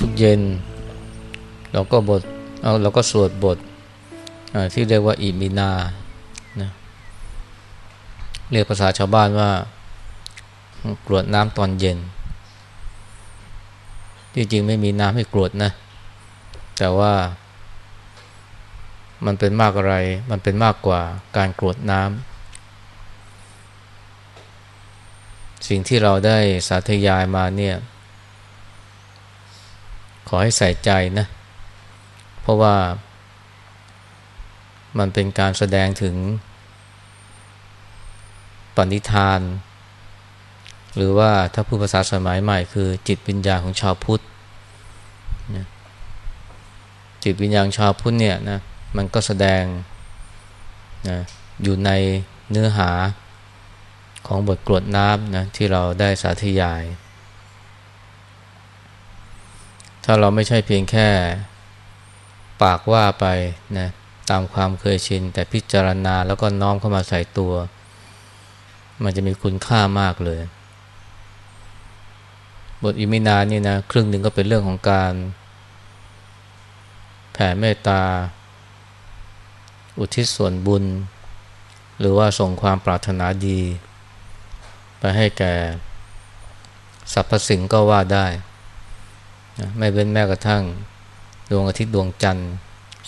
ทุกเย็น เราก็บทเอาเราก็สวดบทที่เรียกว่าอิมินานะเรียกภาษาชาวบ้านว่ากรวดน้ำตอนเย็น ที่จริงไม่มีน้ำให้กรวดนะ แต่ว่ามันเป็นมากอะไร มันเป็นมากกว่าการกรวดน้ำ สิ่งที่เราได้สาธยายมาเนี่ย ขอให้ใส่ใจนะ เพราะว่ามันเป็นการแสดงถึงปณิธาน หรือว่าถ้าพูดภาษาสมัยใหม่คือจิตวิญญาณของชาวพุทธจิตวิญญาณชาวพุทธเนี่ยนะมันก็แสดงนะอยู่ในเนื้อหาของบทกรวดน้ำนะที่เราได้สาธยาย ถ้าเราไม่ใช่เพียงแค่ ปากว่าไปนะตามความเคยชิน แต่พิจารณาแล้วก็น้อมเข้ามาใส่ตัว มันจะมีคุณค่ามากเลย บทอิมินานี่นะครึ่งหนึ่งก็เป็นเรื่องของการ แผ่เมตตา อุทิศส่วนบุญ หรือว่าส่งความปรารถนาดี ไปให้แก่สรรพสิ่งก็ว่าได้ ไม่เว้นแม้กระทั่งดวงอาทิตย์ดวงจันทร์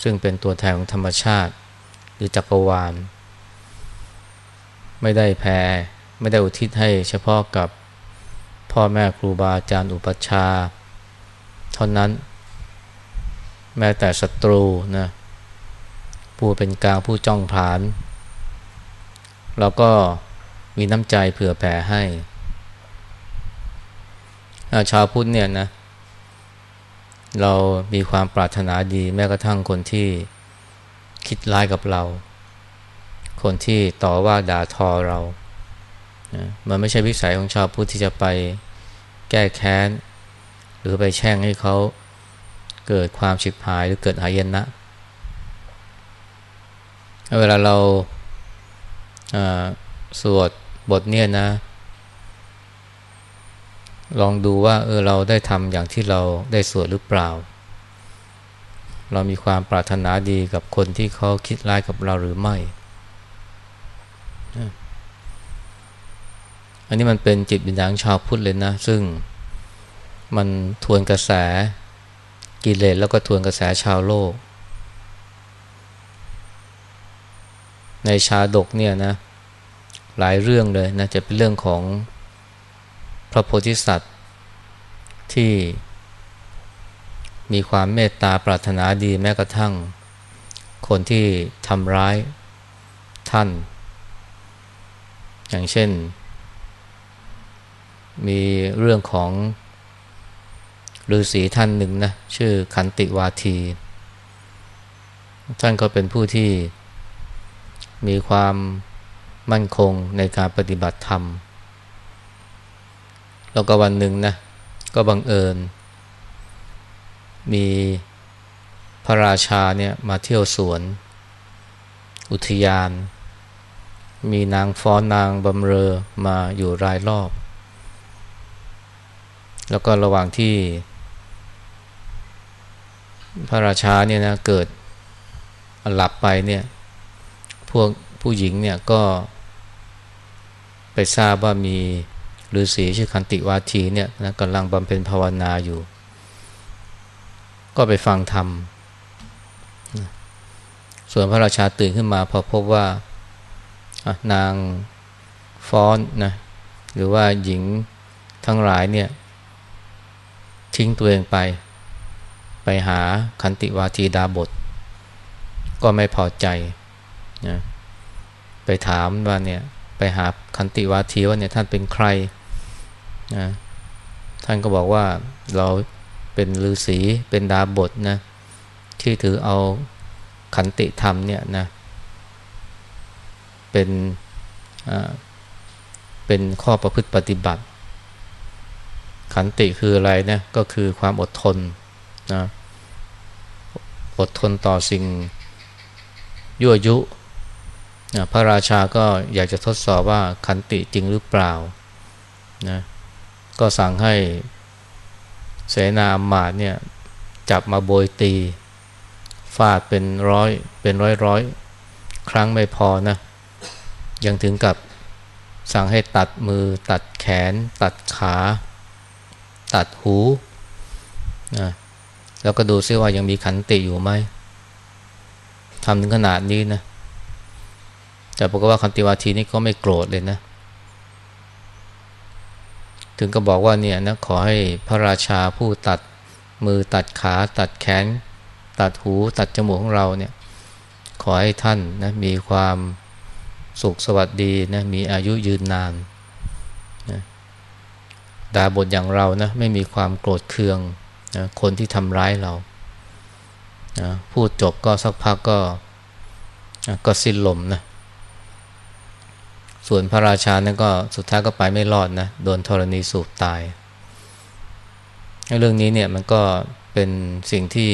ซึ่งเป็นตัวแทนของธรรมชาติ หรือจักรวาล ไม่ได้แผ่ไม่ได้อุทิศให้เฉพาะกับพ่อแม่ครูบาอาจารย์อุปชาเท่านั้น แม้แต่ศัตรูนะผู้เป็นกลางผู้จ้องผานเราก็มีน้ำใจเผื่อแผ่ให้ชาวพุทธเนี่ยนะเเรามีความปรารถนาดีแม้กระทั่งคนที่คิดร้ายกับเรา คนที่ต่อว่าด่าทอเรานะมันไม่ใช่วิสัยของชาวพุทธที่จะไปแก้แค้น หรือไปแช่งให้เขาเกิดความฉิบหายหรือเกิดหายนะเวลาเราสวดบทเนี่ยนะ ลองดูว่าเออเราได้ทำอย่างที่เราได้สวดหรือเปล่า เรามีความปรารถนาดีกับคนที่เขาคิดร้ายกับเราหรือไม่ อันนี้มันเป็นจิตวิญญาณชาวพุทธเลยนะ ซึ่งมันทวนกระแสกิเลสแล้วก็ทวนกระแสชาวโลก ในชาดกเนี่ยนะ หลายเรื่องเลยนะจะเป็นเรื่องของ พระโพธิสัตว์ที่มีความเมตตาปรารถนาดีแม้กระทั่ง คนที่ทำร้ายท่าน อย่างเช่น มีเรื่องของฤาษีท่านหนึ่งนะชื่อขันติวาที ท่านก็เป็นผู้ที่มีความมั่นคงในการปฏิบัติธรรม แล้วก็วันหนึ่งนะก็บังเอิญ มีพระราชาเนี่ยมาเที่ยวสวน อุทยาน มีนางฟ้อนนางบำเรอมาอยู่รายรอบ แล้วก็ระหว่างที่ พระราชาเนี่ยนะเกิดหลับไปเนี่ยพวกผู้หญิงเนี่ยก็ไปทราบว่ามี ฤาษีชื่อคันติวาทีเนี่ยนะกำลังบำเพ็ญภาวนาอยู่ ก็ไปฟังธรรม ส่วนพระราชาตื่นขึ้นมาพอพบว่านางฟ้อนนะหรือว่าหญิงทั้งหลายเนี่ยทิ้งตัวเองไป ไปหาคันติวาทีดาบท ก็ไม่พอใจนะไปถามว่าเนี่ยไปหาคันติวาทีว่าเนี่ยท่านเป็นใคร นะท่านก็บอกว่าเราเป็นฤาษีเป็นดาบทนะที่ถือเอาขันติธรรมเนี่ยนะเป็นเป็นข้อประพฤติปฏิบัติ ขันติคืออะไรนะก็คือความอดทนนะอดทนต่อสิ่งยั่วยุนะพระราชาก็อยากจะทดสอบว่าคันติจริงหรือเปล่านะ ก็สั่งให้เสนาอมาตเนี่ยจับมาโบยตีฟาดเป็นร้อยเป็นร้อยร้อยครั้งไม่พอนะ ยังถึงกับสั่งให้ตัดมือตัดแขน ตัดขา ตัดหูนะแล้วก็ดูซิว่ายังมีขันติอยู่ไหมทำถึงขนาดนี้นะแต่ปรากฏว่าคันติวาทีนี่ก็ไม่โกรธเลยนะ ถึงก็บอกว่าเนี่ยนะขอให้พระราชาผู้ตัดมือตัดขา ตัดแขน ตัดหูตัดจมูกของเราเนี่ยขอให้ท่านนะมีความสุขสวัสดีนะมีอายุยืนนานนะดาบทอย่างเรานะไม่มีความโกรธเคืองนะคนที่ทำร้ายเรานะพูดจบก็สักพักก็นะก็สิ้นลมนะ ส่วนพระราชานั้นก็สุดท้ายก็ไปไม่รอดนะโดนธรณีสูบตาย เรื่องนี้เนี่ยมันก็เป็นสิ่งที่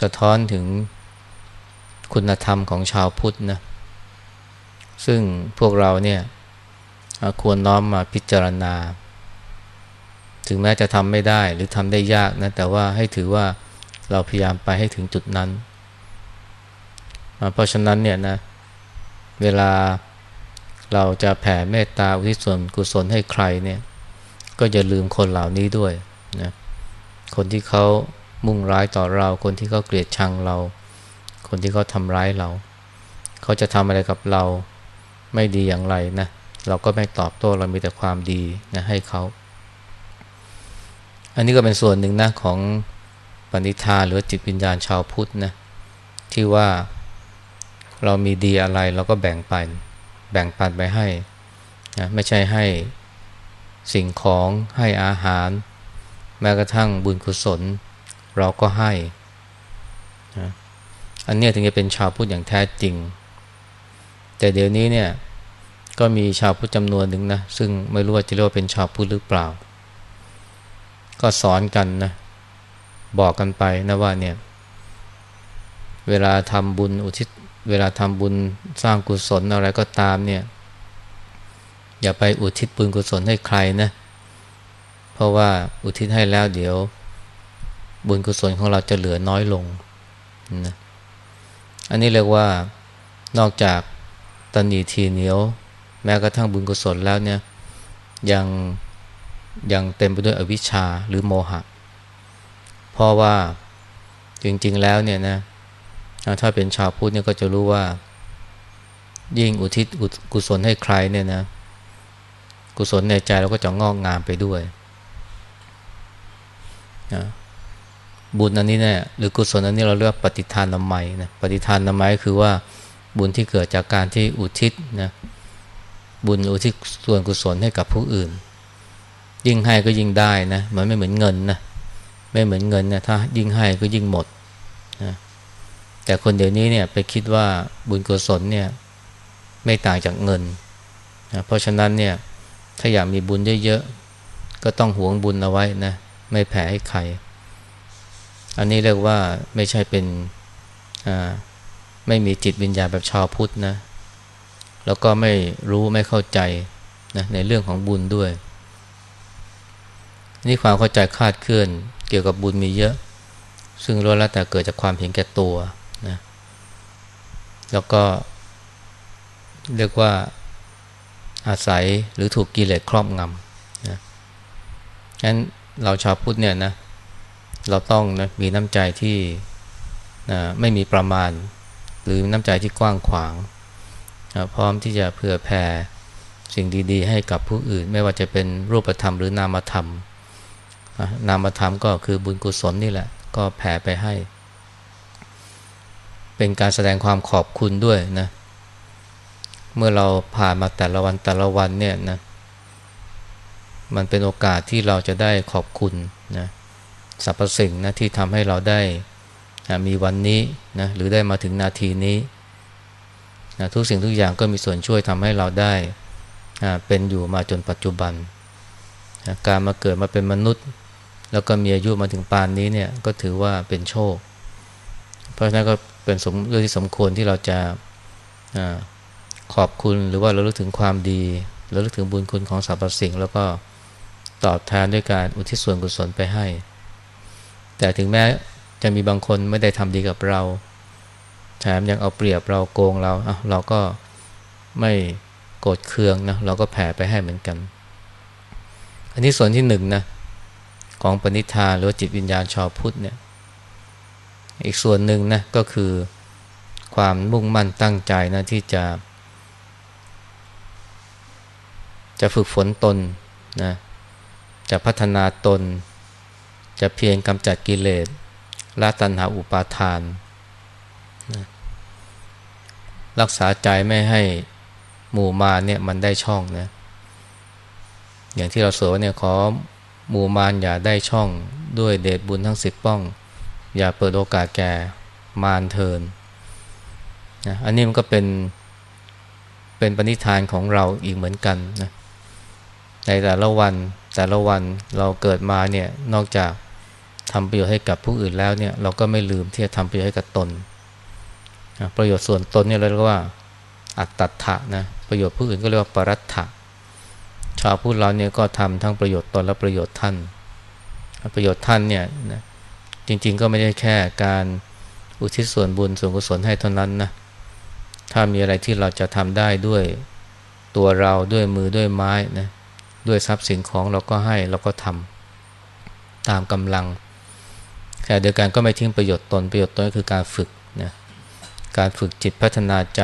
สะท้อนถึงคุณธรรมของชาวพุทธนะซึ่งพวกเราเนี่ยควรน้อมมาพิจารณา ถึงแม้จะทำไม่ได้หรือทำได้ยากนะแต่ว่าให้ถือว่าเราพยายามไปให้ถึงจุดนั้น เพราะฉะนั้นเนี่ยนะเวลา เราจะแผ่เมตตาอุทิศส่วนกุศลให้ใครเนี่ย ก็อย่าลืมคนเหล่านี้ด้วยนะคนที่เขามุ่งร้ายต่อเรา คนที่เขาเกลียดชังเรา คนที่เขาทำร้ายเรา เขาจะทำอะไรกับเราไม่ดีอย่างไรนะเราก็ไม่ตอบโต้เรามีแต่ความดีนะให้เขา อันนี้ก็เป็นส่วนหนึ่งนะของปณิธานหรือจิตวิญญาณชาวพุทธนะที่ว่าเรามีดีอะไรเราก็แบ่งปัน แบ่งปันไปให้นะไม่ใช่ให้สิ่งของให้อาหาร แม้กระทั่งบุญกุศล เราก็ให้นะอันนี้ถึงจะเป็นชาวพุทธอย่างแท้จริง แต่เดี๋ยวนี้เนี่ยก็มีชาวพุทธจำนวนหนึ่งนะซึ่งไม่รู้ว่าจะเรียกว่าเป็นชาวพุทธหรือเปล่า ก็สอนกันนะบอกกันไปนะว่าเนี่ยเวลาทำบุญอุทิศ เวลาทำบุญสร้างกุศลอะไรก็ตามเนี่ย อย่าไปอุทิศบุญกุศลให้ใครนะ เพราะว่าอุทิศให้แล้วเดี๋ยว บุญกุศลของเราจะเหลือน้อยลงนะอันนี้เรียกว่านอกจากตันหนีทีเหนียว แม้กระทั่งบุญกุศลแล้วเนี่ยยังยังเต็มไปด้วยอวิชชาหรือโมหะ เพราะว่าจริงๆแล้วเนี่ยนะ ถ้าเป็นชาวพุทธเนี่ยก็จะรู้ว่า ยิ่งอุทิศกุศลให้ใครเนี่ยนะ กุศลในใจเราก็จะงอกงามไปด้วยนะบุญอันนี้เนี่ยหรือกุศลอันนี้เราเรียกว่าปฏิทานนามัยนะปฏิทานนามัยคือว่าบุญที่เกิดจากการที่อุทิศนะบุญอุทิศส่วนกุศลให้กับผู้อื่น ยิ่งให้ก็ยิ่งได้นะมันไม่เหมือนเงินนะไม่เหมือนเงินนะถ้ายิ่งให้ก็ยิ่งหมด แต่คนเดี๋ยวนี้เนี่ยไปคิดว่าบุญกุศลเนี่ยไม่ต่างจากเงินนะเพราะฉะนั้นเนี่ยถ้าอยากมีบุญเยอะๆก็ต้องหวงบุญเอาไว้นะไม่แผ่ให้ใคร อันนี้เรียกว่าไม่ใช่เป็นอ่าไม่มีจิตวิญญาณแบบชาวพุทธนะแล้วก็ไม่รู้ไม่เข้าใจนะในเรื่องของบุญด้วย นี่ความเข้าใจคาดเคลื่อนเกี่ยวกับบุญมีเยอะ ซึ่งล้วนแล้วแต่เกิดจากความเห็นแก่ตัว แล้วก็ เรียกว่าอาศัยหรือถูกกิเลสครอบงำนะงั้นเราชาวพุทธเนี่ยนะ เราต้องนะมีน้ำใจที่นะไม่มีประมาณ หรือน้ำใจที่กว้างขวางนะพร้อมที่จะเผื่อแผ่สิ่งดีๆ ให้กับผู้อื่น ไม่ว่าจะเป็นรูปธรรมหรือนามธรรมนะนามธรรมก็คือบุญกุศลนี่แหละ ก็แผ่ไปให้ เป็นการแสดงความขอบคุณด้วยนะเมื่อเราผ่านมาแต่ละวันแต่ละวันเนี่ยนะมันเป็นโอกาสที่เราจะได้ขอบคุณนะสรรพสิ่งนะที่ทำให้เราได้นะมีวันนี้นะหรือได้มาถึงนาทีนี้นะทุกสิ่งทุกอย่างก็มีส่วนช่วยทำให้เราได้นะเป็นอยู่มาจนปัจจุบันนะการมาเกิดมาเป็นมนุษย์ แล้วก็มีอายุมาถึงปานนี้เนี่ยก็ถือว่าเป็นโชค เพราะฉะนั้นก็ เป็นสมเรื่องที่สมควรที่เราจะขอบคุณหรือว่าเราลึกถึงความดีเราลึกถึงบุญคุณของสรรพสิ่ง แล้วก็ตอบแทนด้วยการอุทิศส่วนกุศลไปให้ แต่ถึงแม้จะมีบางคนไม่ได้ทำดีกับเราแถมยังเอาเปรียบเราโกงเราเเราก็ไม่โกรธเคืองนะเราก็แผ่ไปให้เหมือนกัน อันนี้ส่วนที่หนึ่งนะของปณิธานหรือจิตวิญญาณชาวพุทธเนี่ย อีกส่วนหนึ่งนะก็คือความมุ่งมั่นตั้งใจนะที่จะ จะฝึกฝนตนนะจะพัฒนาตน จะเพียงกำจัดกิเลสละตัณหาอุปาทานนะรักษาใจไม่ให้หมู่มาเนี่ยมันได้ช่องนะอย่างที่เราสวดเนี่ยขอหมู่มารอย่าได้ช่องด้วยเดชบุญทั้งสิบป้อง อย่าเปิดโอกาสแก่มารเทินนะอันนี้มันก็เป็นเป็นปณิธานของเราอีกเหมือนกันนะในแต่ละวันแต่ละวันเราเกิดมาเนี่ยนอกจากทำประโยชน์ให้กับผู้อื่นแล้วเนี่ยเราก็ไม่ลืมที่จะทำประโยชน์ให้กับตนนะประโยชน์ส่วนตนเนี่ยเราเรียกว่าอัตถะนะประโยชน์ผู้อื่นก็เรียกว่าปรัตถะชาวพุทธเราเนี่ยก็ทำทั้งประโยชน์ตนและประโยชน์ท่าน ประโยชน์ท่านเนี่ยนะ จริง ๆ ก็ไม่ได้แค่การอุทิศส่วนบุญส่วนกุศลให้เท่านั้นนะถ้ามีอะไรที่เราจะทำได้ด้วยตัวเราด้วยมือด้วยไม้นะด้วยทรัพย์สินของเราก็ให้เราก็ทำตามกำลังแต่เดียวกันก็ไม่ทิ้งประโยชน์ตนประโยชน์ตนก็คือการฝึกนะการฝึกจิตพัฒนาใจ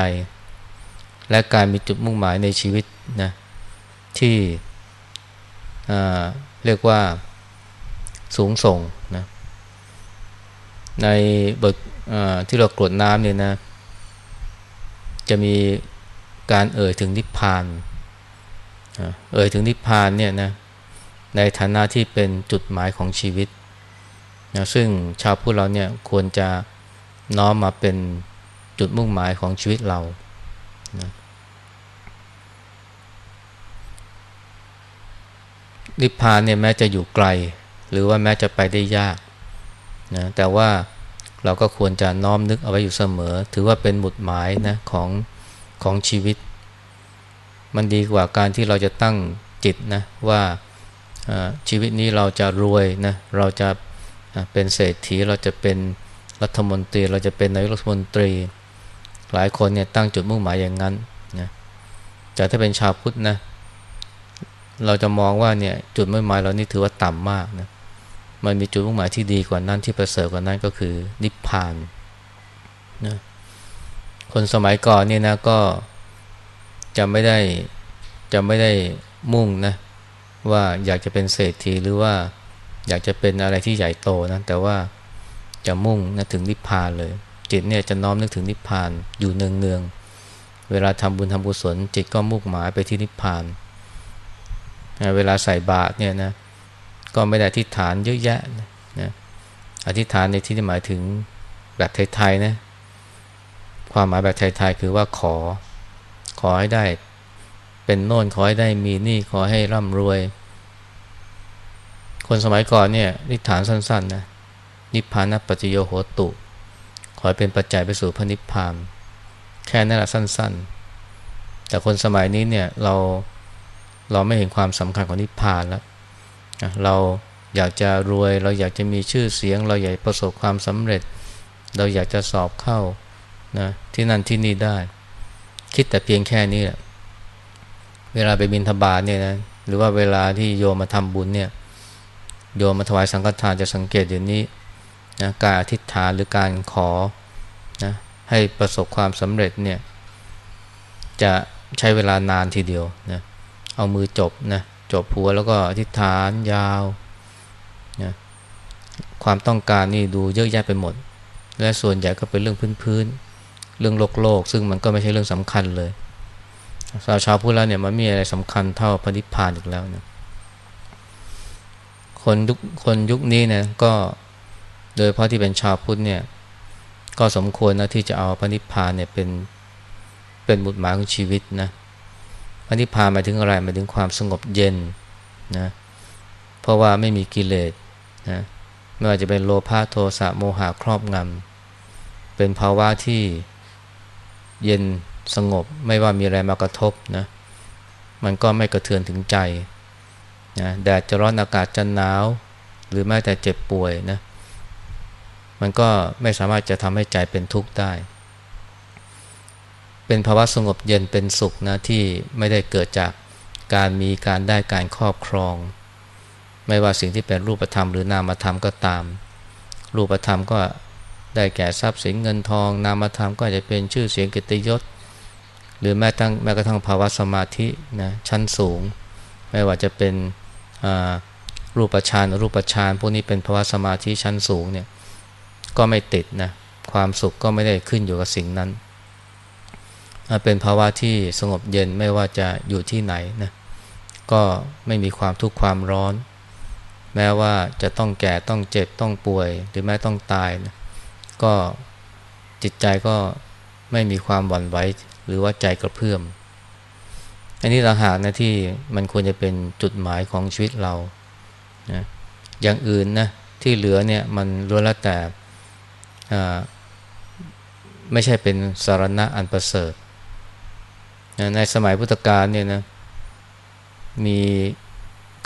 และการมีจุดมุ่งหมายในชีวิตนะที่เรียกว่าสูงส่งนะ ในบทที่เรากรวดน้ำเนี่ยนะ จะมีการเอ่ยถึงนิพพาน เอ่ยถึงนิพพานเนี่ยนะในฐานะที่เป็นจุดหมายของชีวิตนะซึ่งชาวพุทธเราเนี่ยควรจะน้อมมาเป็นจุดมุ่งหมายของชีวิตเรานะนิพพานเนี่ยแม้จะอยู่ไกล หรือว่าแม้จะไปได้ยาก นะแต่ว่าเราก็ควรจะน้อมนึกเอาไว้อยู่เสมอ ถือว่าเป็นหมุดหมายนะของของชีวิต มันดีกว่าการที่เราจะตั้งจิตนะว่าชีวิตนี้เราจะรวยนะเราจะเป็นเศรษฐีเราจะเป็นรัฐมนตรี เราจะเป็นนายกรัฐมนตรี หลายคนเนี่ยตั้งจุดมุ่งหมายอย่างนั้นนะแต่ถ้าเป็นชาวพุทธนะเราจะมองว่าเนี่ยจุดมุ่งหมายเรานี่ถือว่าต่ำมากนะ มันมีจุดมุ่งหมายที่ดีกว่านั้นที่ประเสริฐกว่านั้นก็คือนิพพานนะคนสมัยก่อนเนี่ยนะก็จะไม่ได้จะไม่ได้มุ่งนะว่าอยากจะเป็นเศรษฐีหรือว่าอยากจะเป็นอะไรที่ใหญ่โตนะแต่ว่าจะมุ่งนะถึงนิพพานเลย จิตเนี่ยจะน้อมนึกถึงนิพพานอยู่เนืองๆเวลาทำบุญทำกุศลจิตก็มุ่งหมายไปที่นิพพาน เวลาใส่บาตรเนี่ยนะ ก็ไม่ได้อธิษฐานเยอะแยะนะอธิษฐานในที่นี้หมายถึงแบบไทยๆนะความหมายแบบไทยๆคือว่าขอ ขอให้ได้ เป็นโน่นขอให้ได้มีนี่ขอให้ร่ำรวย คนสมัยก่อนเนี่ยนิฐานสั้นๆนะนิพพานปัจจโยโหตุ ขอให้เป็นปัจจัยไปสู่พระนิพพานแค่นั้นแหละสั้น ๆ แต่คนสมัยนี้เนี่ยเราเราไม่เห็นความสำคัญของนิพพานแล้ว เราอยากจะรวย เราอยากจะมีชื่อเสียง เราอยากประสบความสำเร็จ เราอยากจะสอบเข้านะที่นั่นที่นี่ได้ คิดแต่เพียงแค่นี้แหละเวลาไปบินทบาทเนี่ยนะหรือว่าเวลาที่โยมมาทำบุญเนี่ยโยมมาถวายสังฆทานจะสังเกตอย่างนี้นะการอธิษฐานหรือการขอนะให้ประสบความสำเร็จเนี่ยจะใช้เวลานานทีเดียวนะเอามือจบนะ จบหัวแล้วก็อธิษฐานยาวนะความต้องการนี่ดูเยอะแยะไปหมด และส่วนใหญ่ก็เป็นเรื่องพื้นๆเรื่องโลกโลก ซึ่งมันก็ไม่ใช่เรื่องสำคัญเลยสาวชาวพุทธแล้วเนี่ยมันมีอะไรสำคัญเท่าพระนิพพานอีกแล้วนะคนยุคคนยุคนี้นี่ยก็โดยเพราะที่เป็นชาวพุทธเนี่ยก็สมควรนะที่จะเอาพระนิพพานเนี่ยเป็นเป็นบุตรหมายของชีวิตนะพ ระนิพพานหมายถึงอะไรหมายถึงความสงบเย็นนะเพราะว่าไม่มีกิเลสนะไม่ว่าจะเป็นโลภะโทสะโมหะครอบงำเป็นภาวะที่เย็นสงบไม่ว่ามีอะไรมากระทบนะมันก็ไม่กระเทือนถึงใจนะแดดจะร้อนอากาศจะหนาว หรือแม้แต่เจ็บป่วยนะมันก็ไม่สามารถจะทำให้ใจเป็นทุกข์ได้ เป็นภาวะสงบเย็นเป็นสุขนะที่ไม่ได้เกิดจากการมีการได้การครอบครอง ไม่ว่าสิ่งที่เป็นรูปธรรมหรือนามธรรมก็ตาม รูปธรรมก็ได้แก่ทรัพย์สินเงินทอง นามธรรมก็จะเป็นชื่อเสียงกิตยศ หรือแม้ทั้งแม้กระทั่งภาวะสมาธินะชั้นสูง ไม่ว่าจะเป็นรูปฌานรูปฌานพวกนี้เป็นภาวะสมาธิชั้นสูงเนี่ยก็ไม่ติดนะความสุขก็ไม่ได้ขึ้นอยู่กับสิ่งนั้น เป็นภาวะที่สงบเย็นไม่ว่าจะอยู่ที่ไหนนะก็ไม่มีความทุกข์ความร้อน แม้ว่าจะต้องแก่ต้องเจ็บต้องป่วย หรือแม้ต้องตายนะก็จิตใจก็ไม่มีความหวั่นไหวหรือว่าใจกระเพื่อมอันนี้ต่าหากนะที่มันควรจะเป็นจุดหมายของชีวิตเรานะอย่างอื่นนะที่เหลือเนี่ยมันล้วนแล้วแต่ไม่ใช่เป็นสารณะอันประเสริฐ ในสมัยพุทธกาลเนี่ยนะมี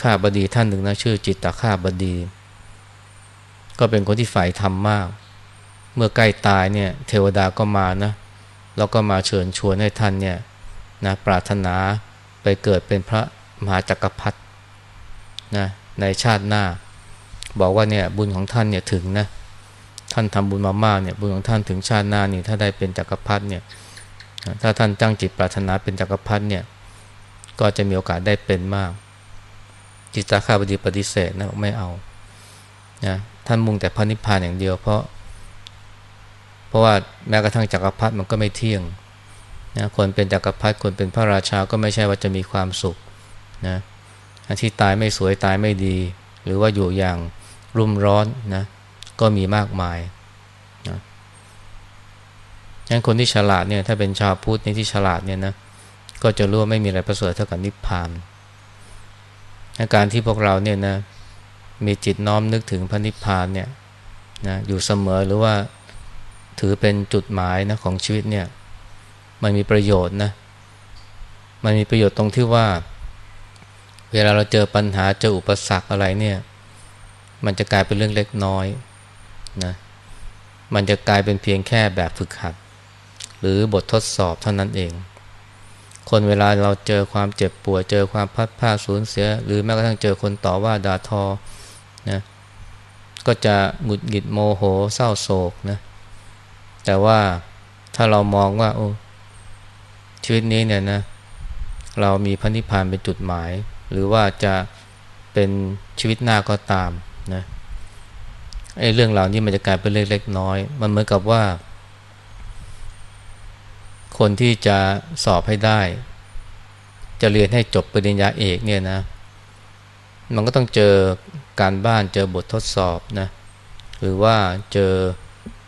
ข้าบดีท่านหนึ่งนะชื่อจิตตข้าบดี ก็เป็นคนที่ฝ่ายธรรมมาก เมื่อใกล้ตายเนี่ยเทวดาก็มานะแล้วก็มาเชิญชวนให้ท่านเนี่ยนะปรารถนาไปเกิดเป็นพระมหาจักรพรรดินะในชาติหน้า บอกว่าเนี่ยบุญของท่านเนี่ยถึงนะท่านทำบุญมามากเนี่ยบุญของท่านถึงชาติหน้านี่ถ้าได้เป็นจักรพรรดิเนี่ย ถ้าท่านตั้งจิตปรารถนาเป็นจักรพรรดิเนี่ย ก็จะมีโอกาสได้เป็นมาก จิตตาข้าบดีปฏิเสธนะไม่เอานะท่านมุ่งแต่พระนิพพานอย่างเดียว เพราะ เพราะว่าแม้กระทั่งจักรพรรดิมันก็ไม่เที่ยงนะคนเป็นจักรพรรดิคนเป็นพระราชาก็ไม่ใช่ว่าจะมีความสุขนะที่ตายไม่สวยตายไม่ดี หรือว่าอยู่อย่างรุ่มร้อนนะก็มีมากมาย งั้นคนที่ฉลาดเนี่ยถ้าเป็นชาวพุทธในที่ฉลาดเนี่ยนะก็จะรู้ว่าไม่มีอะไรประเสริฐเท่ากับนิพพานอาการที่พวกเราเนี่ยนะมีจิตน้อมนึกถึงพระนิพพานเนี่ยนะอยู่เสมอหรือว่าถือเป็นจุดหมายนะของชีวิตเนี่ยมันมีประโยชน์นะมันมีประโยชน์ตรงที่ว่า เวลาเราเจอปัญหาเจออุปสรรคอะไรเนี่ยมันจะกลายเป็นเรื่องเล็กน้อยนะมันจะกลายเป็นเพียงแค่แบบฝึกหัด หรือบททดสอบเท่านั้นเอง คนเวลาเราเจอความเจ็บปวดเจอความพัดผ้าสูญเสีย หรือแม้กระทั่งเจอคนต่อว่าด่าทอนะก็จะหงุดหงิดโมโหเศร้าโศกนะแต่ว่าถ้าเรามองว่าโอ้ชีวิตนี้เนี่ยนะเรามีพระนิพพานเป็นจุดหมาย หรือว่าจะเป็นชีวิตหน้าก็ตามนะไอ้เรื่องเหล่านี้มันจะกลายเป็นเล็กๆน้อย มันเหมือนกับว่า คนที่จะสอบให้ได้ จะเรียนให้จบปริญญาเอกเนี่ยนะ มันก็ต้องเจอการบ้านเจอบททดสอบนะหรือว่าเจอ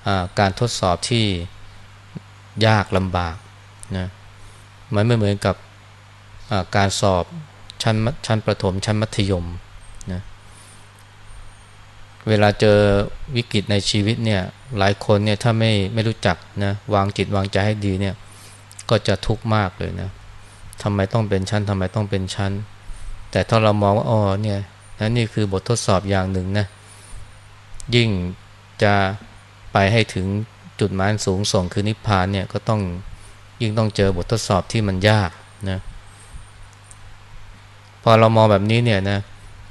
อการทดสอบที่ยากลำบากนะมันไม่เหมือนกับการสอบชั้นชั้นประถมชั้นมัธยมนะเวลาเจอวิกฤตในชีวิตเนี่ยหลายคนเนี่ยถ้าไม่ไม่รู้จักนะวางจิตวางใจให้ดีเนี่ย ก็จะทุกข์มากเลยนะทำไมต้องเป็นชั้นทำไมต้องเป็นชั้น แต่ถ้าเรามองว่าอ๋อเนี่ยนั่นี่คือบททดสอบอย่างหนึ่งนะยิ่งจะไปให้ถึงจุดหมายสูงส่งคือนิพพานเนี่ยก็ต้องยิ่งต้องเจอบททดสอบที่มันยากนะพอเรามองแบบนี้เนี่ยนะ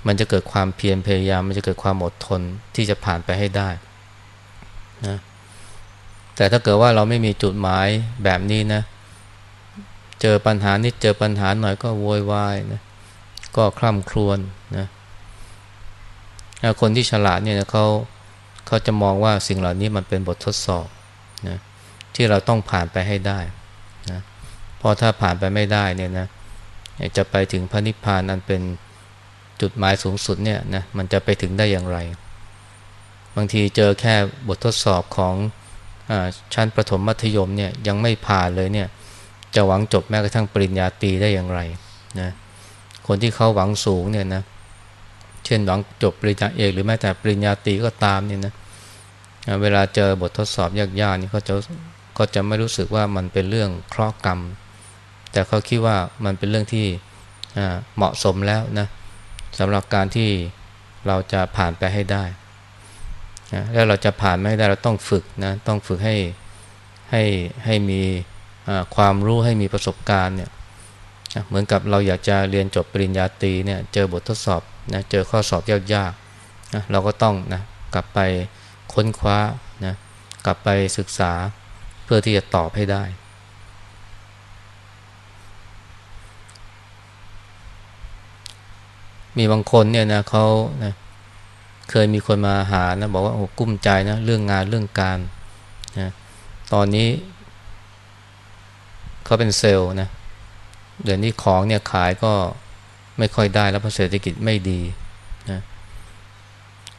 มันจะเกิดความเพียรพยายาม มันจะเกิดความอดทนที่จะผ่านไปให้ได้นะแต่ถ้าเกิดว่าเราไม่มีจุดหมายแบบนี้นะ เจอปัญหานิดเจอปัญหาหน่อยก็โวยวายนะก็คร่ำครวญนะคนที่ฉลาดเนี่ยเขาเขาจะมองว่าสิ่งเหล่านี้มันเป็นบททดสอบนะที่เราต้องผ่านไปให้ได้นะพอถ้าผ่านไปไม่ได้เนี่ยนะจะไปถึงพระนิพพานนั้นเป็นจุดหมายสูงสุดเนี่ยนะมันจะไปถึงได้อย่างไร บางทีเจอแค่บททดสอบของอชั้นประถมมัธยมเนี่ยยังไม่ผ่านเลยเนี่ย จะหวังจบแม้กระทั่งปริญญาตรีได้อย่างไรนะคนที่เขาหวังสูงเนี่ยนะเช่นหวังจบปริญญาเอกหรือแม้แต่ปริญญาตรีก็ตามเนี่ยนะเวลาเจอบททดสอบยากๆนี่เขาจะก็จะไม่รู้สึกว่ามันเป็นเรื่องเคราะห์กรรม แต่เขาคิดว่ามันเป็นเรื่องที่เหมาะสมแล้วนะสำหรับการที่เราจะผ่านไปให้ได้นะแล้วเราจะผ่านไม่ได้เราต้องฝึกนะต้องฝึกให้ให้ให้มี ความรู้ให้มีประสบการณ์เนี่ยเหมือนกับเราอยากจะเรียนจบปริญญาตรีเนี่ยเจอบททดสอบนะเจอข้อสอบยากๆนะเราก็ต้องนะกลับไปค้นคว้านะกลับไปศึกษาเพื่อที่จะตอบให้ได้ มีบางคนเนี่ยนะเขานะเคยมีคนมาหานะบอกว่าโอ้กุ้มใจนะเรื่องงานเรื่องการนะตอนนี้ เขาเป็นเซลล์นะเดี๋ยวนี้ของเนี่ยขายก็ไม่ค่อยได้แล้วเพราะเศรษฐกิจไม่ดีนะ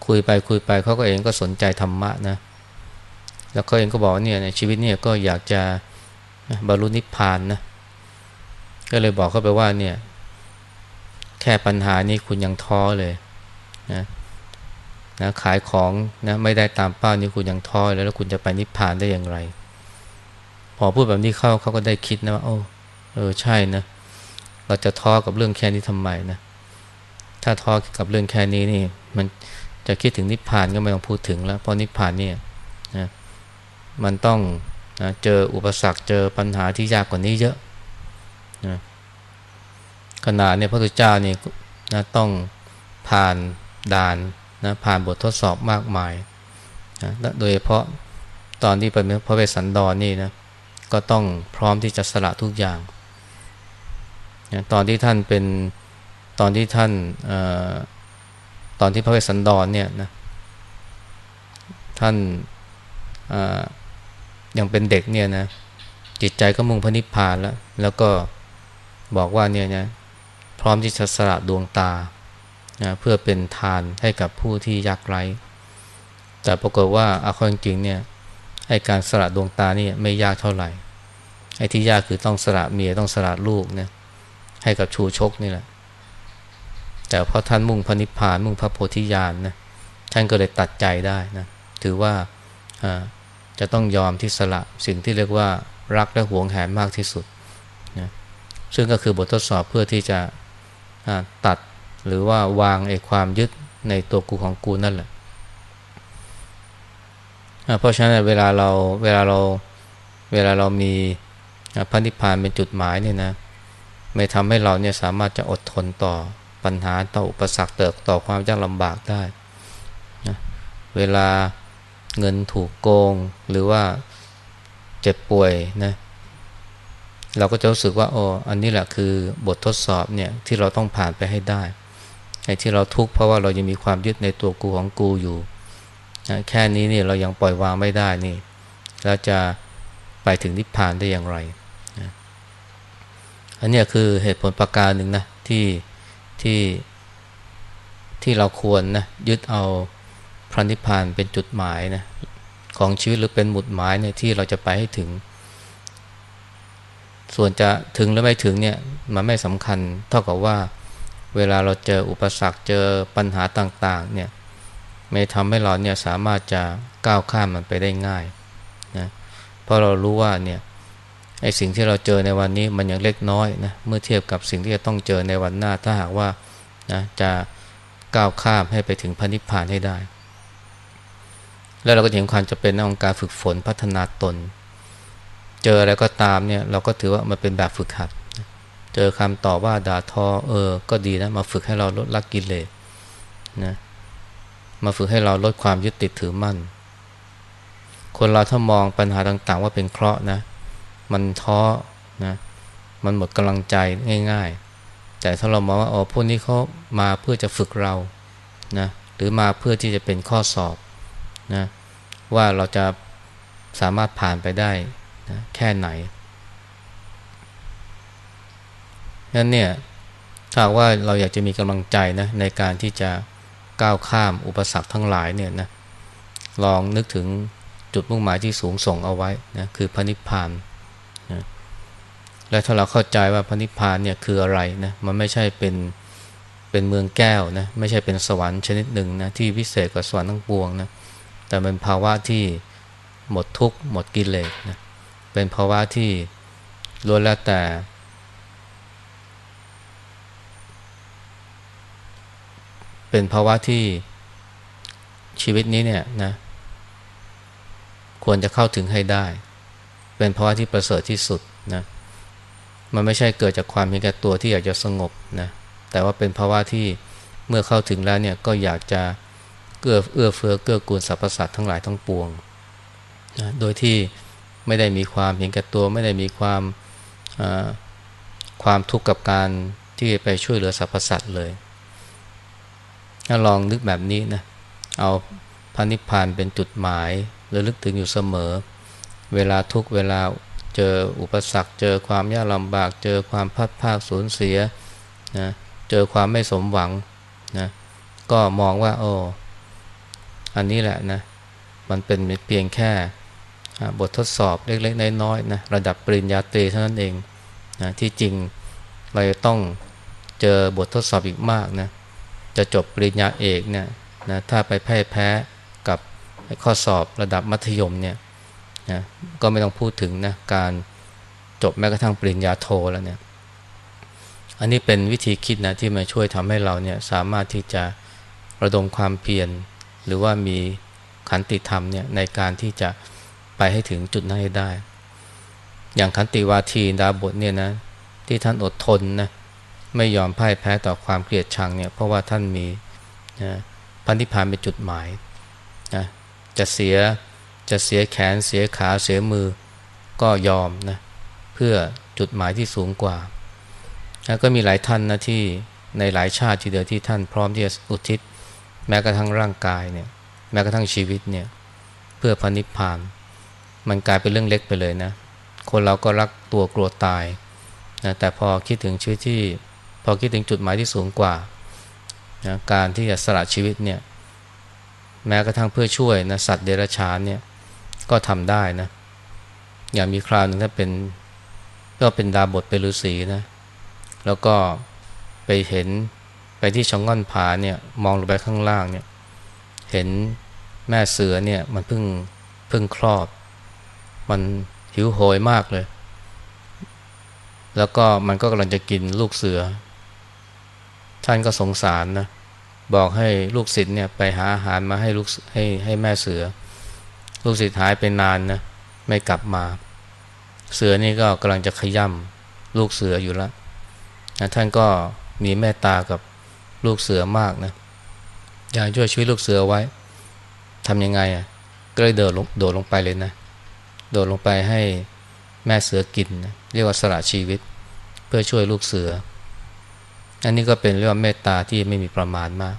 คุยไปคุยไปเขาก็เองก็สนใจธรรมะนะแล้วเขาเองก็บอกเนี่ยในชีวิตเนี่ยก็อยากจะบรรลุนิพพานนะก็เลยบอกเขาไปว่าเนี่ย แค่ปัญหานี้คุณยังท้อเลยนะนะขายของนะไม่ได้ตามเป้านี้คุณยังท้อแล้วแล้วคุณจะไปนิพพานได้อย่างไร พอพูดแบบนี้เข้าเขาก็ได้คิดนะว่าโอ้เออใช่นะ เราจะท้อกับเรื่องแค่นี้ทำไมนะถ้าท้อกับเรื่องแค่นี้นี่ มันจะคิดถึงนิพพานก็ไม่ต้องพูดถึงแล้วเพราะนิพพานเนี่ยนะมันต้องนะเจออุปสรรคเจอปัญหาที่ยากกว่านี้เยอะนะขนาดเนี่ยพระพุทธเจ้านี่นะต้องผ่านด่านนะผ่านบททดสอบมากมายนะโดยเฉพาะตอนที่เป็นพระเวสสันดรนนี่นะ ก็ต้องพร้อมที่จะสละทุกอย่าง ตอนที่ท่านเป็นตอนที่ท่านอตอนที่พระเวสสันดรเนี่ยนะท่านยังเป็นเด็กเนี่ยนะจิตใจก็มุ่งพระนิพพานแล้ว แล้วก็บอกว่าเนี่ยนะพร้อมที่จะสละดวงตานะเพื่อเป็นทานให้กับผู้ที่ยากไร้ แต่ปรากฏว่าอาข้อจริงเนี่ย ให้การสละดวงตานี่ไม่ยากเท่าไหร่ไอ้ที่ยากคือต้องสละเมียต้องสละลูกเนี่ยให้กับชูชกนี่แหละ แต่พอท่านมุ่งพระนิพพานมุ่งพระโพธิญาณนะท่านก็เลยตัดใจได้นะถือว่าจะต้องยอมที่สละสิ่งที่เรียกว่ารักและหวงแหนมากที่สุดนะซึ่งก็คือบททดสอบเพื่อที่จะตัดหรือว่าวางไอ้ความยึดในตัวกูของกูนั่นแหละ เพราะฉะนั้นเวลาเราเวลาเราเวลาเรามีพระนิพพานเป็นจุดหมายเนี่ยนะไม่ทำให้เราเนี่ยสามารถจะอดทนต่อปัญหาต่ออุปสรรคเติบต่อความยากลำบากได้นะเวลาเงินถูกโกงหรือว่าเจ็บป่วยนะเราก็จะรู้สึกว่าโอ้อันนี้แหละคือบททดสอบเนี่ยที่เราต้องผ่านไปให้ได้ไอ้ที่เราทุกข์เพราะว่าเรายังมีความยึดในตัวกูของกูอยู่ นะแค่นี้นี่เรายังปล่อยวางไม่ได้นี่เราจะไปถึงนิพพานได้อย่างไรนะอันนี้คือเหตุผลประการหนึ่งนะที่ที่ที่เราควรนะยึดเอาพระนิพพานเป็นจุดหมายนะของชีวิตหรือเป็นหมุดหมายเนี่ยที่เราจะไปให้ถึง ส่วนจะถึงหรือไม่ถึงเนี่ยมันไม่สำคัญ เท่ากับว่าเวลาเราเจออุปสรรคเจอปัญหาต่าง ๆ เนี่ย ไม่ทำให้เราเนี่ยสามารถจะก้าวข้ามมันไปได้ง่ายนะเพราะเรารู้ว่าเนี่ยไอ้สิ่งที่เราเจอในวันนี้มันยังเล็กน้อยนะเมื่อเทียบกับสิ่งที่จะต้องเจอในวันหน้าถ้าหากว่านะจะก้าวข้ามให้ไปถึงพระนิพพานให้ได้ แล้วเราก็เห็นความจะเป็นของการฝึกฝนพัฒนาตน เจออะไรก็ตามเนี่ยเราก็ถือว่ามันเป็นแบบฝึกหัด เจอคำต่อว่าด่าทอเออ ก็ดีนะมาฝึกให้เราลดละกิเลสนะ มาฝึกให้เราลดความยึดติดถือมั่น คนเราถ้ามองปัญหาต่างๆ ว่าเป็นเคราะห์นะ มันท้อนะมันหมดกำลังใจง่าย ๆ แต่ถ้าเรามองว่าอ๋อพวกนี้เขามาเพื่อจะฝึกเรานะหรือมาเพื่อที่จะเป็นข้อสอบนะว่าเราจะสามารถผ่านไปได้นะแค่ไหนนั้นเนี่ยถ้าว่าเราอยากจะมีกำลังใจนะในการที่จะ ก้าวข้ามอุปสรรคทั้งหลายเนี่ยนะลองนึกถึงจุดมุ่งหมายที่สูงส่งเอาไว้นะคือพระนิพพานนะและถ้าเราเข้าใจว่าพระนิพพานเนี่ยคืออะไรนะมันไม่ใช่เป็นเป็นเมืองแก้วนะไม่ใช่เป็นสวรรค์ชนิดหนึ่งนะที่พิเศษกว่าสวรรค์ทั้งปวงนะแต่เป็นภาวะที่หมดทุกข์หมดกิเลสนะเป็นภาวะที่ล้วนแล้วแต่ เป็นภาวะที่ชีวิตนี้เนี่ยนะ ควรจะเข้าถึงให้ได้ เป็นภาวะที่ประเสริฐที่สุดนะมันไม่ใช่เกิดจากความมีแก่ตัวที่อยากจะสงบนะแต่ว่าเป็นภาวะที่เมื่อเข้าถึงแล้วเนี่ยก็อยากจะเกื้อเอื้อเฟื้อเกื้อกูลสรรพสัตว์ทั้งหลายทั้งปวงนะโดยที่ไม่ได้มีความเห็นแก่ตัว ไม่ได้มีความความทุกข์กับการที่ไปช่วยเหลือสรรพสัตว์เลย ถ้าลองนึกแบบนี้นะเอาพระนิพพานเป็นจุดหมายระลึกถึงอยู่เสมอ เวลาทุกเวลาเจออุปสรรค เจอความยากลำบาก เจอความพัดภาคสูญเสียนะเจอความไม่สมหวังนะก็มองว่าโอ้อันนี้แหละนะมันเป็นเพียงแค่บททดสอบเล็กๆน้อยๆนะระดับปริญญาตรีเท่านั้นเองนะที่จริงเราจะต้องเจอบททดสอบอีกมากนะ จะจบปริญญาเอกเนี่ยนะถ้าไปแพ้แพ้กับข้อสอบระดับมัธยมเนี่ยนะก็ไม่ต้องพูดถึงนะการจบแม้กระทั่งปริญญาโทแล้วเนี่ยอันนี้เป็นวิธีคิดนะที่มาช่วยทำให้เราเนี่ยสามารถที่จะระดมความเพียรหรือว่ามีขันติธรรมเนี่ยในการที่จะไปให้ถึงจุดนั้นให้ได้ อย่างขันติวาทีดาบทเนี่ยนะที่ท่านอดทนนะ ไม่ยอมพ่ายแพ้ต่อความเกลียดชังเนี่ยเพราะว่าท่านมีนะพันธิพานเป็นจุดหมายนะจะเสียจะเสียแขนเสียขาเสียมือก็ยอมนะเพื่อจุดหมายที่สูงกว่าแล้วก็มีหลายท่านนะที่ในหลายชาติทีเดียวที่ท่านพร้อมที่จะอุทิศ แม้กระทั่งร่างกายเนี่ยแม้กระทั่งชีวิตเนี่ยเพื่อพันิพพาน มันกลายเป็นเรื่องเล็กไปเลยนะ คนเราก็รักตัวกลัวตายนะแต่พอคิดถึงชีวิตที่ อคิดถึงจุดหมายที่สูงกว่านะการที่จะสละชีวิตเนี่ยแม้กระทั่งเพื่อช่วยนะสัตว์เดรัจฉานเนี่ยก็ทำได้นะอย่างมีคราวหนึ่งถ้าเป็นก็เป็นดาบทเป็นฤาษีนะแล้วก็ไปเห็นไปที่ช่องง่อนผาเนี่ยมองลงไปข้างล่างเนี่ยเห็นแม่เสือเนี่ยมันเพิ่งเพิ่งคลอดมันหิวโหยมากเลย แล้วก็มันก็กำลังจะกินลูกเสือ ท่านก็สงสารนะ บอกให้ลูกศิษย์เนี่ยไปหาอาหารมาให้ลูกให้ให้แม่เสือ ลูกศิษย์หายไปนานนะไม่กลับมา เสือนี่ก็กำลังจะขย่ำลูกเสืออยู่แล้วนะท่านก็มีเมตตากับลูกเสือมากนะอยากช่วยชีวิตลูกเสือไว้ทำยังไงอะก็เลยเดินลงโดดลงไปเลยนะ โดดลงไปให้แม่เสือกินนะเรียกว่าสละชีวิต เพื่อช่วยลูกเสือ อันนี้ก็เป็นเรื่องเมตตาที่ไม่มีประมาณมาก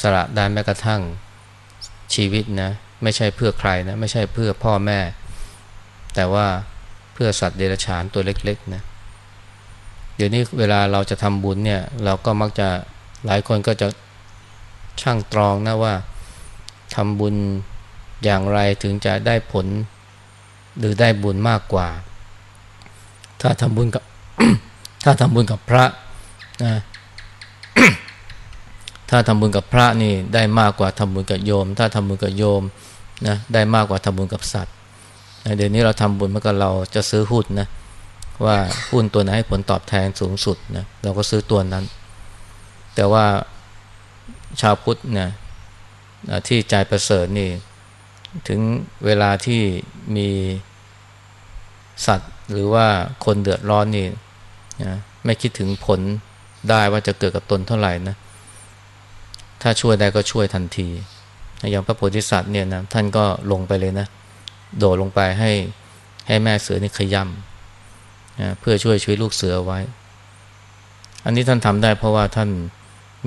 สละได้แม้กระทั่งชีวิตนะไม่ใช่เพื่อใครนะไม่ใช่เพื่อพ่อแม่ แต่ว่าเพื่อสัตว์เดรัจฉานตัวเล็กๆนะเดี๋ยวนี้เวลาเราจะทำบุญเนี่ยเราก็มักจะหลายคนก็จะช่างตรองนะว่าทำบุญอย่างไรถึงจะได้ผล หรือได้บุญมากกว่า ถ้าทำบุญกับถ้าทำบุญกับพระ นะถ้าทำบุญกับพระนี่ได้มากกว่าทำบุญกับโยม ถ้าทำบุญกับโยมนะได้มากกว่าทำบุญกับสัตว์เดี๋ยวนี้เราทำบุญเมื่อกี้เราจะซื้อหุ้นนะว่าหุ้นตัวไหนให้ผลตอบแทนสูงสุดนะเราก็ซื้อตัวนั้น แต่ว่าชาวพุทธเนี่ยที่ใจประเสริฐนี่ ถึงเวลาที่มีสัตว์หรือว่าคนเดือดร้อนนี่นะไม่คิดถึงผล ได้ว่าจะเกิดกับตนเท่าไหร่นะ ถ้าช่วยได้ก็ช่วยทันที อย่างพระโพธิสัตว์เนี่ยนะท่านก็ลงไปเลยนะ โดดลงไปให้ให้แม่เสือนี่ขย่ำนะเพื่อช่วยชีวิตลูกเสือไว้ อันนี้ท่านทำได้เพราะว่าท่าน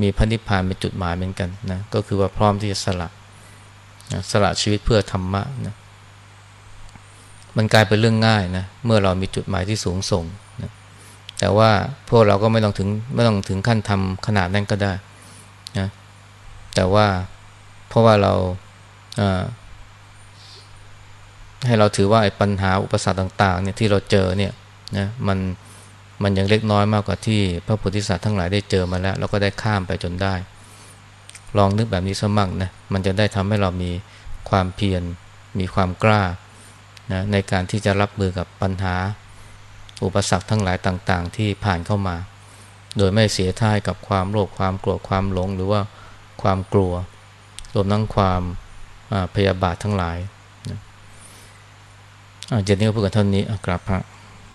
มีพระนิพพานเป็นจุดหมายเหมือนกันนะก็คือว่าพร้อมที่จะสละนะสละชีวิตเพื่อธรรมะนะมันกลายเป็นเรื่องง่ายนะเมื่อเรามีจุดหมายที่สูงส่ง แต่ว่าพวกเราก็ไม่ต้องถึงไม่ต้องถึงขั้นทำขนาดนั้นก็ได้นะแต่ว่าเพราะว่าเราให้เราถือว่าไอ้ปัญหาอุปสรรคต่างๆเนี่ยที่เราเจอเนี่ยนะมันมันยังเล็กน้อยมากกว่าที่พระโพธิสัตว์ทั้งหลายได้เจอมาแล้วแล้วก็ได้ข้ามไปจนได้ ลองนึกแบบนี้สมั่งนะมันจะได้ทำให้เรามีความเพียรมีความกล้านะในการที่จะรับมือกับปัญหา อุปสรรคทั้งหลายต่างๆ ที่ผ่านเข้ามา โดยไม่เสียท่ายกับความโลภความโกรธความหลง หรือว่าความกลัว รวมทั้งความพยาบาททั้งหลายเจนนี่ก็พูดกันเท่านี้กราบพระ